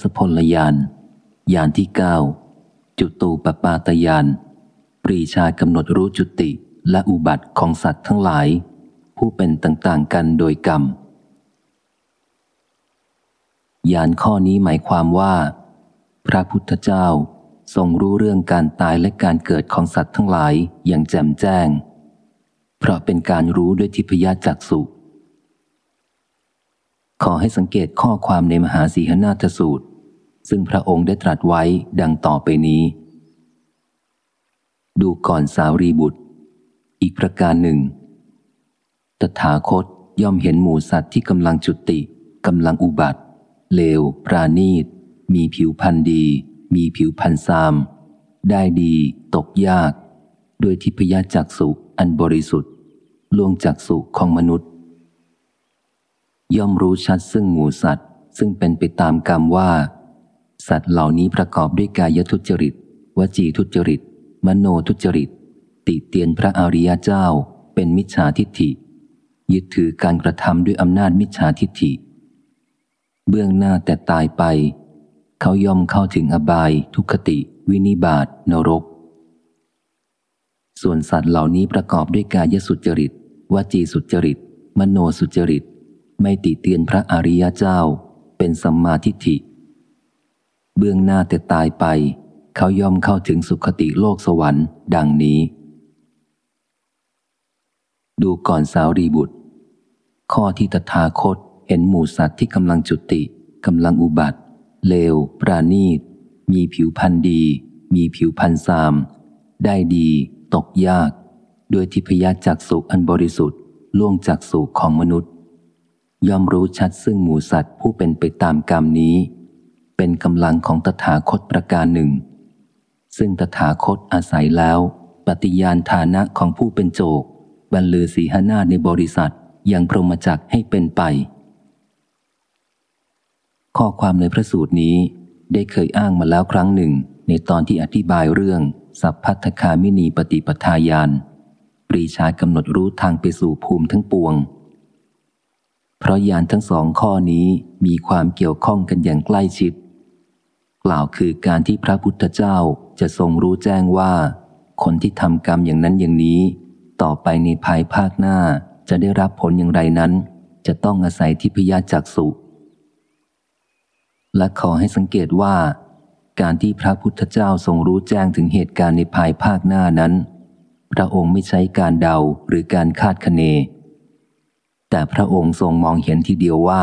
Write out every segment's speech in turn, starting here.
ศพลยานยานที่เก้าจุตูปปาตยานปรีชากำหนดรู้จุติและอุบัติของสัตว์ทั้งหลาย ผู้เป็นต่างๆกันโดยกรรมยานข้อนี้หมายความว่า พระพุทธเจ้าทรงรู้เรื่องการตายและการเกิดของสัตว์ทั้งหลายอย่างแจ่มแจ้ง เพราะเป็นการรู้ด้วยทิพยจักสุ ขอให้สังเกตข้อความในมหาสีหนาทสูตร ซึ่งพระองค์ได้ตรัสไว้ดังต่อไปนี้ ดูก่อนสาวรีบุตร อีกประการหนึ่ง ตถาคตย่อมเห็นหมูสัตว์ที่กำลังจุติกำลังอุบัติ เลว ปราณีต มีผิวพันธ์ดี มีผิวพันธ์ซาม ได้ดี ตกยาก ด้วยทิพยจักสุอันบริสุทธิ์ล่วงจักสุของมนุษย์ ย่อมรู้ชัดซึ่งหมูสัตว์ ซึ่งเป็นไปตามกรรมว่า สัตว์เหล่านี้ประกอบด้วยกายทุจริต วจีทุจริต มโนทุจริต ติเตียนพระอริยเจ้า เป็นมิจฉาทิฏฐิ ยึดถือการกระทำด้วยอำนาจมิจฉาทิฏฐิ เบื้องหน้าแต่ตายไป เขาย่อมเข้าถึงอบาย ทุคติ วินิบาตนรก ส่วนสัตว์เหล่านี้ประกอบด้วยกายสุจริต วจีสุจริต มโนสุจริต ไม่ติเตียนพระอริยเจ้า เป็นสัมมาทิฏฐิ เบื้องหน้าแต่ตายไป เขายอมเข้าถึงสุขติโลกสวรรค์ ดังนี้ ดูก่อนสาวรีบุตร ข้อที่ตถาคตเห็นหมูสัตว์ที่กำลังจุติกำลังอุบัติ เลว ปราณีต มีผิวพันธ์ดี มีผิวพันธ์ซาม ได้ดี ตกยาก ด้วยทิพยจักสุอันบริสุทธิ์ล่วงจากสุของมนุษย์ ย่อมรู้ชัดซึ่งหมูสัตว์ผู้เป็นไปตามกรรมนี้ เป็นกำลังของตถาคตประการหนึ่ง ซึ่งตถาคตอาศัยแล้ว ปฏิญาณฐานะของผู้เป็นโจกบรรลือสีหนาในบริษัทยังพรหมจักให้เป็นไป ข้อความในพระสูตรนี้ได้เคยอ้างมาแล้วครั้งหนึ่ง ในตอนที่อธิบายเรื่อง สัพพัทธคามินีปฏิปทาญาณปรีชากำหนดรู้ทางไปสู่ภูมิทั้งปวง เพราะยานทั้งสองข้อนี้มีความเกี่ยวข้องกันอย่างใกล้ชิด กล่าวคือการที่พระพุทธเจ้าจะทรงรู้แจ้งว่า คนที่ทำกรรมอย่างนั้นอย่างนี้ ต่อไปในภายภาคหน้าจะได้รับผลอย่างไรนั้น จะต้องอาศัยทิพยจักสุและขอให้สังเกตว่า การที่พระพุทธเจ้าทรงรู้แจ้งถึงเหตุการณ์ในภายภาคหน้านั้น พระองค์ไม่ใช้การเดาหรือการคาดคะเน แต่พระองค์ทรงมองเห็นทีเดียวว่า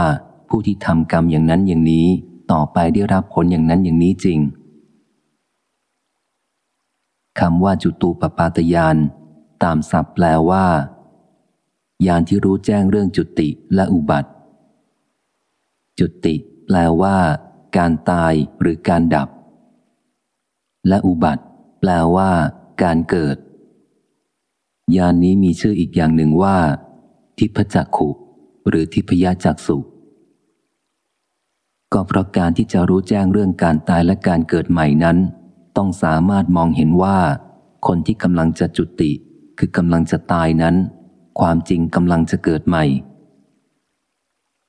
ผู้ที่ทำกรรมอย่างนั้นอย่างนี้ ต่อไปได้รับผลอย่างนั้นอย่างนี้จริงคำว่าจุตูปปาตยานตามศัพท์แปลว่า ยานที่รู้แจ้งเรื่องจุติและอุบัติ จุติแปลว่า การตายหรือการดับ และอุบัติ แปลว่า การเกิด ยานนี้มีชื่ออีกอย่างหนึ่งว่า ทิพจักขุ หรือทิพยจักสุก็เพราะการที่จะรู้แจ้งเรื่องการตายและการเกิดใหม่นั้น ต้องสามารถมองเห็นว่า คนที่กำลังจะจุติ คือกำลังจะตายนั้น ความจริงกำลังจะเกิดใหม่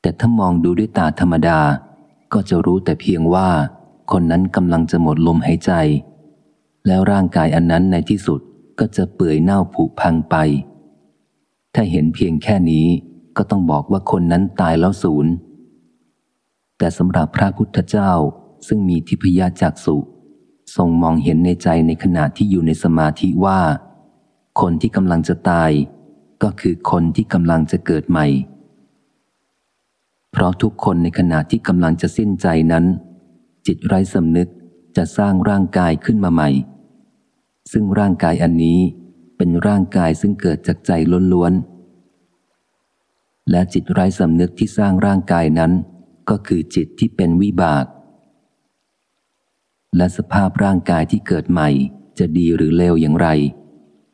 แต่ถ้ามองดูด้วยตาธรรมดา ก็จะรู้แต่เพียงว่า คนนั้นกำลังจะหมดลมหายใจ แล้วร่างกายอันนั้นในที่สุดก็จะเปื่อยเน่าผุพังไป ถ้าเห็นเพียงแค่นี้ก็ต้องบอกว่าคนนั้นตายแล้วศูนย์ แต่สำหรับพระพุทธเจ้าซึ่งมีทิพยาจักสุทรงมองเห็นในใจในขณะที่อยู่ในสมาธิว่า คนที่กำลังจะตาย ก็คือคนที่กำลังจะเกิดใหม่ เพราะทุกคนในขณะที่กำลังจะสิ้นใจนั้น จิตไร้สำนึกจะสร้างร่างกายขึ้นมาใหม่ ซึ่งร่างกายอันนี้ เป็นร่างกายซึ่งเกิดจากใจล้วนๆ และจิตไร้สำนึกที่สร้างร่างกายนั้น ก็คือจิตที่เป็นวิบาก และสภาพร่างกายที่เกิดใหม่ จะดีหรือเลวอย่างไร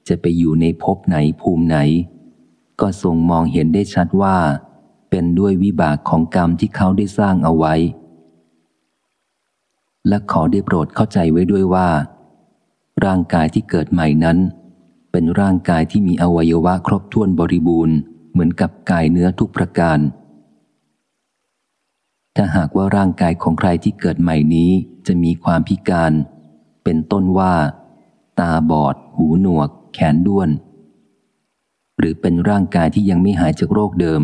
จะไปอยู่ในภพไหนภูมิไหน ก็ทรงมองเห็นได้ชัดว่า เป็นด้วยวิบากของกรรมที่เขาได้สร้างเอาไว้ และขอได้โปรดเข้าใจไว้ด้วยว่า ร่างกายที่เกิดใหม่นั้น เป็นร่างกายที่มีอวัยวะครบถ้วนบริบูรณ์เหมือนกับกายเนื้อทุกประการ ถ้าหากว่าร่างกายของใครที่เกิดใหม่นี้จะมีความพิการ เป็นต้นว่า ตาบอด หูหนวก แขนด้วน หรือเป็นร่างกายที่ยังไม่หายจากโรคเดิม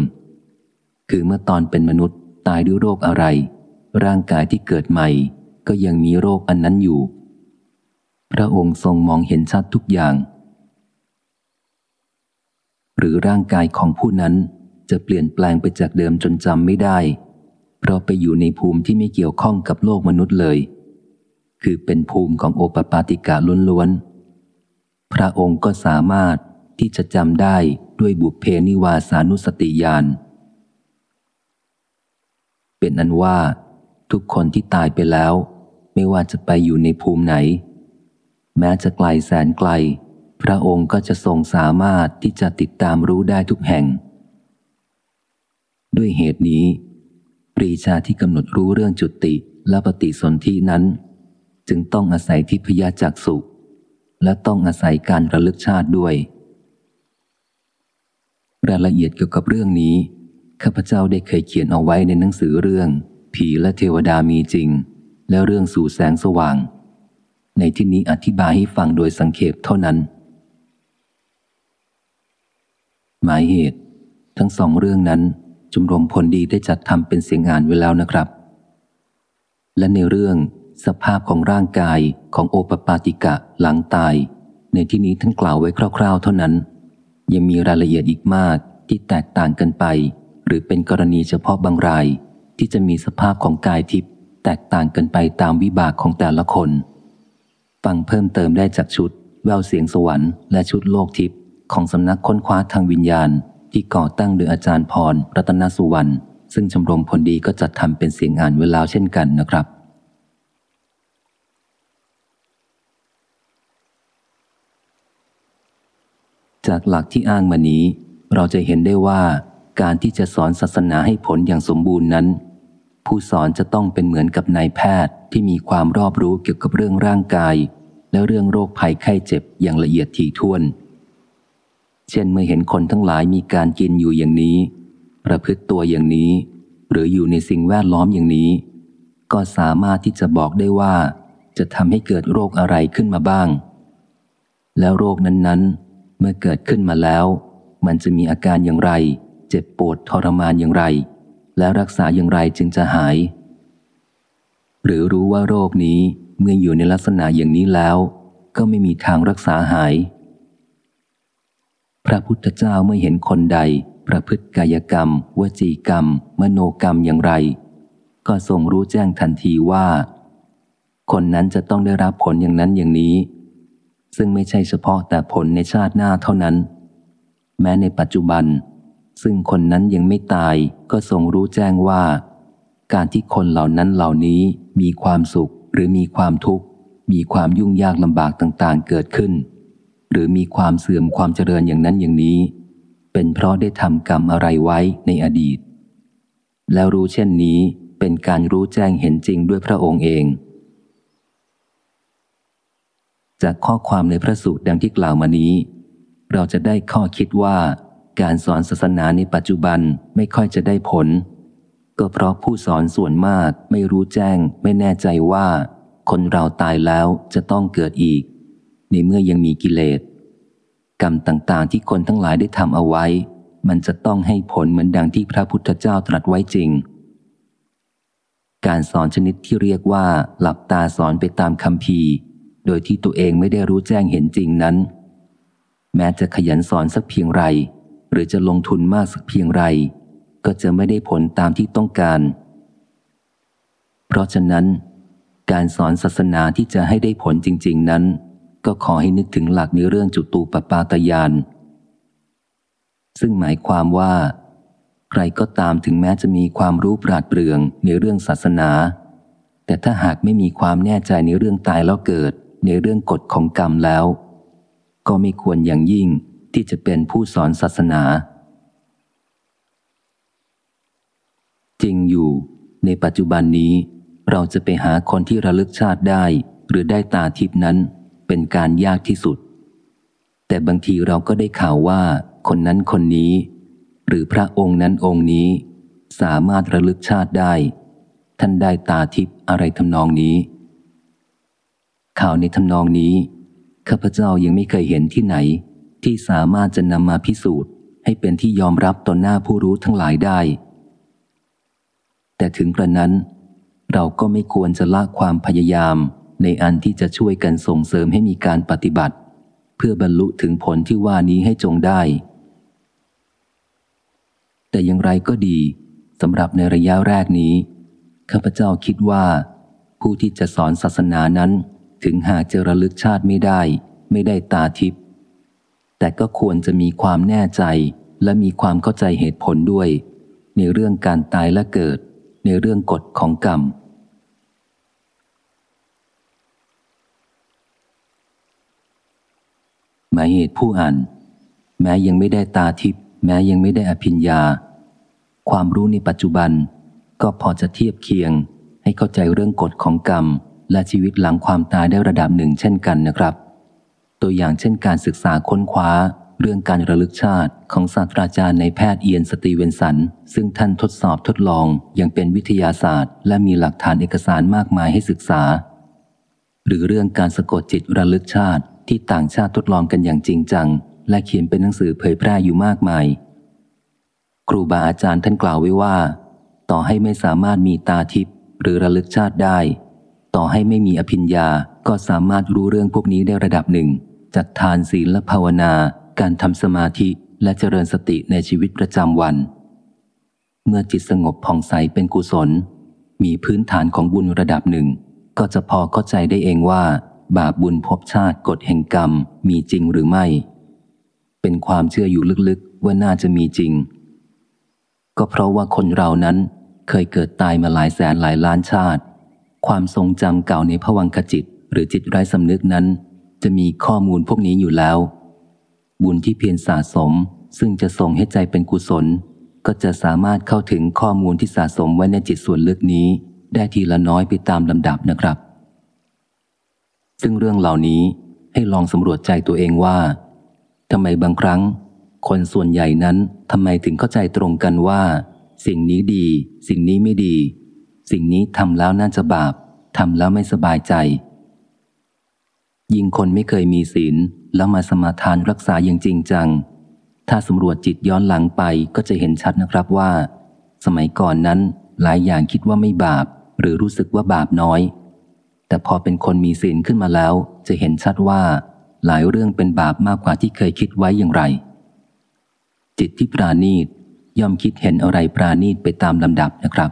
คือเมื่อตอนเป็นมนุษย์ตายด้วยโรคอะไร ร่างกายที่เกิดใหม่ ก็ยังมีโรคอันนั้นอยู่ พระองค์ทรงมองเห็นชัดทุกอย่าง หรือร่างกายของผู้นั้นจะเปลี่ยนแปลงไปจากเดิมจนจำไม่ได้ เพราะไปอยู่ในภูมิที่ไม่เกี่ยวข้องกับโลกมนุษย์เลย คือเป็นภูมิของโอปปาติกาล้วนๆ พระองค์ก็สามารถที่จะจำได้ด้วยบุพเพนิวาสานุสติญาณ เป็นอันว่า ทุกคนที่ตายไปแล้ว ไม่ว่าจะไปอยู่ในภูมิไหน แม้จะไกลแสนไกล พระองค์ก็จะทรงสามารถที่จะติดตามรู้ได้ทุกแห่ง ด้วยเหตุนี้ ปรีชาที่กำหนดรู้เรื่องจุติและปฏิสนธินั้น จึงต้องอาศัยทิพยจักสุและต้องอาศัยการระลึกชาติด้วย รายละเอียดเกี่ยวกับเรื่องนี้ข้าพเจ้าได้เคยเขียนเอาไว้ในหนังสือเรื่อง ผีและเทวดามีจริง และเรื่องสู่แสงสว่าง ในที่นี้อธิบายให้ฟังโดยสังเขปเท่านั้น หมายเหตุ ทั้งสองเรื่องนั้นชมรมผลดีได้จัดทำเป็นเสียงอ่านไว้แล้วนะครับ และในเรื่องสภาพของร่างกายของโอปปาติกะหลังตาย ในที่นี้ท่านกล่าวไว้คร่าว ๆ เท่านั้น ยังมีรายละเอียดอีกมากที่แตกต่างกันไป หรือเป็นกรณีเฉพาะบางราย ที่จะมีสภาพของกายทิพย์แตกต่างกันไปตามวิบากของแต่ละคน ฟังเพิ่มเติมได้จากชุด แววเสียงสวรรค์และชุดโลกทิพย์ ของสำนักค้นคว้าทางวิญญาณ ที่ก่อตั้งโดยอาจารย์พร รัตนสุวรรณซึ่งชมรมผลดีก็จัดทำเป็นเสียงอ่านเวลาเช่นกันนะครับ จากหลักที่อ้างมานี้ เราจะเห็นได้ว่าการที่จะสอนศาสนาให้ผลอย่างสมบูรณ์นั้น ผู้สอนจะต้องเป็นเหมือนกับนายแพทย์ที่มีความรอบรู้เกี่ยวกับเรื่องร่างกาย และเรื่องโรคภัยไข้เจ็บอย่างละเอียดถี่ถ้วน เช่นเมื่อเห็นคนทั้งหลายมีการกินอยู่อย่างนี้ ประพฤติตัวอย่างนี้ หรืออยู่ในสิ่งแวดล้อมอย่างนี้ ก็สามารถที่จะบอกได้ว่า จะทำให้เกิดโรคอะไรขึ้นมาบ้าง แล้วโรคนั้นๆ เมื่อเกิดขึ้นมาแล้ว มันจะมีอาการอย่างไร เจ็บปวดทรมานอย่างไร และรักษาอย่างไรจึงจะหาย หรือรู้ว่าโรคนี้เมื่ออยู่ในลักษณะอย่างนี้แล้ว ก็ไม่มีทางรักษาหาย พระพุทธเจ้าเมื่อเห็นคนใด ประพฤติกายกรรม วจีกรรม มโนกรรมอย่างไร ก็ทรงรู้แจ้งทันทีว่า คนนั้นจะต้องได้รับผลอย่างนั้นอย่างนี้ ซึ่งไม่ใช่เฉพาะแต่ผลในชาติหน้าเท่านั้น แม้ในปัจจุบัน ซึ่งคนนั้นยังไม่ตายก็ทรงรู้แจ้งว่า การที่คนเหล่านั้นเหล่านี้มีความสุขหรือมีความทุกข์มีความยุ่งยากลำบากต่างๆ เกิดขึ้น หรือมีความเสื่อมความเจริญอย่างนั้นอย่างนี้ เป็นเพราะได้ทำกรรมอะไรไว้ในอดีต แล้วรู้เช่นนี้เป็นการรู้แจ้งเห็นจริงด้วยพระองค์เอง จากข้อความในพระสูตรดังที่กล่าวมานี้ เราจะได้ข้อคิดว่าการสอนศาสนาในปัจจุบันไม่ค่อยจะได้ผล ก็เพราะผู้สอนส่วนมากไม่รู้แจ้ง ไม่แน่ใจว่า คนเราตายแล้วจะต้องเกิดอีก ในเมื่อยังมีกิเลส กรรมต่างๆ ที่คนทั้งหลายได้ทำเอาไว้ มันจะต้องให้ผลเหมือนดังที่พระพุทธเจ้าตรัสไว้จริง การสอนชนิดที่เรียกว่าหลับตาสอนไปตามคำพีโดยที่ตัวเองไม่ได้รู้แจ้งเห็นจริงนั้น แม้จะขยันสอนสักเพียงไร หรือจะลงทุนมากสักเพียงไร ก็จะไม่ได้ผลตามที่ต้องการ เพราะฉะนั้น การสอนศาสนาที่จะให้ได้ผลจริง ๆ นั้น ก็ขอให้นึกถึงหลักในเรื่องจุตูปปาตยาน ซึ่งหมายความว่า ใครก็ตามถึงแม้จะมีความรู้ปราดเปรื่องในเรื่องศาสนา แต่ถ้าหากไม่มีความแน่ใจในเรื่องตายแล้วเกิดในเรื่องกฎของกรรมแล้ว ก็ไม่ควรอย่างยิ่งที่จะเป็นผู้สอนศาสนา จริงอยู่ ในปัจจุบันนี้ เราจะไปหาคนที่ระลึกชาติได้ หรือได้ตาทิพนั้น เป็นการยากที่สุด แต่บางทีเราก็ได้ข่าวว่า คนนั้นคนนี้ หรือพระองค์นั้นองค์นี้ สามารถระลึกชาติได้ ท่านได้ตาทิพย์อะไรทำนองนี้ ข่าวในทำนองนี้ข้าพเจ้ายังไม่เคยเห็นที่ไหน ที่สามารถจะนำมาพิสูจน์ ให้เป็นที่ยอมรับต่อหน้าผู้รู้ทั้งหลายได้ แต่ถึงกระนั้น เราก็ไม่ควรจะละความพยายาม ในอันที่จะช่วยกันส่งเสริมให้มีการปฏิบัติ เพื่อบรรลุถึงผลที่ว่านี้ให้จงได้ แต่อย่างไรก็ดีสำหรับในระยะแรกนี้ข้าพเจ้าคิดว่า ผู้ที่จะสอนศาสนานั้น ถึงหากจะระลึกชาติไม่ได้ ไม่ได้ตาทิพย์แต่ก็ควรจะมีความแน่ใจและมีความเข้าใจเหตุผลด้วย ในเรื่องการตายและเกิด ในเรื่องกฎของกรรม หมายเหตุผู้อ่าน แม้ยังไม่ได้ตาทิพย์แม้ยังไม่ได้อภิญญา ความรู้ในปัจจุบัน ก็พอจะเทียบเคียง ให้เข้าใจเรื่องกฎของกรรม และชีวิตหลังความตายได้ระดับหนึ่งเช่นกันนะครับ ตัวอย่างเช่นการศึกษาค้นคว้า เรื่องการระลึกชาติของศาสตราจารย์ในแพทย์เอียนสตีเวนสัน ซึ่งท่านทดสอบทดลองอยังเป็นวิทยาศาสตร์ และมีหลักฐานเอกสารมากมายให้ศึกษา หรือเรื่องการสะกดจิตระลึกชาติ ที่ต่างชาติทดลองกันอย่างจริงจัง และเขียนเป็นหนังสือเผยแพร่อยู่มากมาย ครูบาอาจารย์ท่านกล่าวไว้ว่า ต่อให้ไม่สามารถมีตาทิพย์หรือระลึกชาติได้ ต่อให้ไม่มีอภิญญาก็สามารถรู้เรื่องพวกนี้ได้ระดับหนึ่งจัดทานศีลและภาวนา การทำสมาธิและเจริญสติในชีวิตประจำวัน เมื่อจิตสงบผ่องใสเป็นกุศล มีพื้นฐานของบุญระดับหนึ่ง ก็จะพอเข้าใจได้เองว่า บาปบุญภพชาติกฎแห่งกรรมมีจริงหรือไม่ เป็นความเชื่ออยู่ลึกๆว่าน่าจะมีจริง ก็เพราะว่าคนเรานั้นเคยเกิดตายมาหลายแสนหลายล้านชาติ ความทรงจำเก่าในผวังขจิต หรือจิตไร้สำนึกนั้น จะมีข้อมูลพวกนี้อยู่แล้ว บุญที่เพียรสะสมซึ่งจะส่งให้ใจเป็นกุศล ก็จะสามารถเข้าถึงข้อมูลที่สะสมไว้ในจิตส่วนลึกนี้ ได้ทีละน้อยไปตามลำดับนะครับ ซึ่งเรื่องเหล่านี้ให้ลองสำรวจใจตัวเองว่าทำไมบางครั้ง คนส่วนใหญ่นั้นทำไมถึงเข้าใจตรงกันว่า สิ่งนี้ดี สิ่งนี้ไม่ดี สิ่งนี้ทำแล้วน่าจะบาปทำแล้วไม่สบายใจ ยิ่งคนไม่เคยมีศีลแล้วมาสมาทานรักษาอย่างจริงจัง ถ้าสำรวจจิตย้อนหลังไปก็จะเห็นชัดนะครับว่า สมัยก่อนนั้นหลายอย่างคิดว่าไม่บาป หรือรู้สึกว่าบาปน้อย แต่พอเป็นคนมีศีลขึ้นมาแล้ว จะเห็นชัดว่าหลายเรื่องเป็นบาปมากกว่าที่เคยคิดไว้อย่างไร จิตที่ปราณีตย่อมคิดเห็นอะไรปราณีตไปตามลำดับนะครับ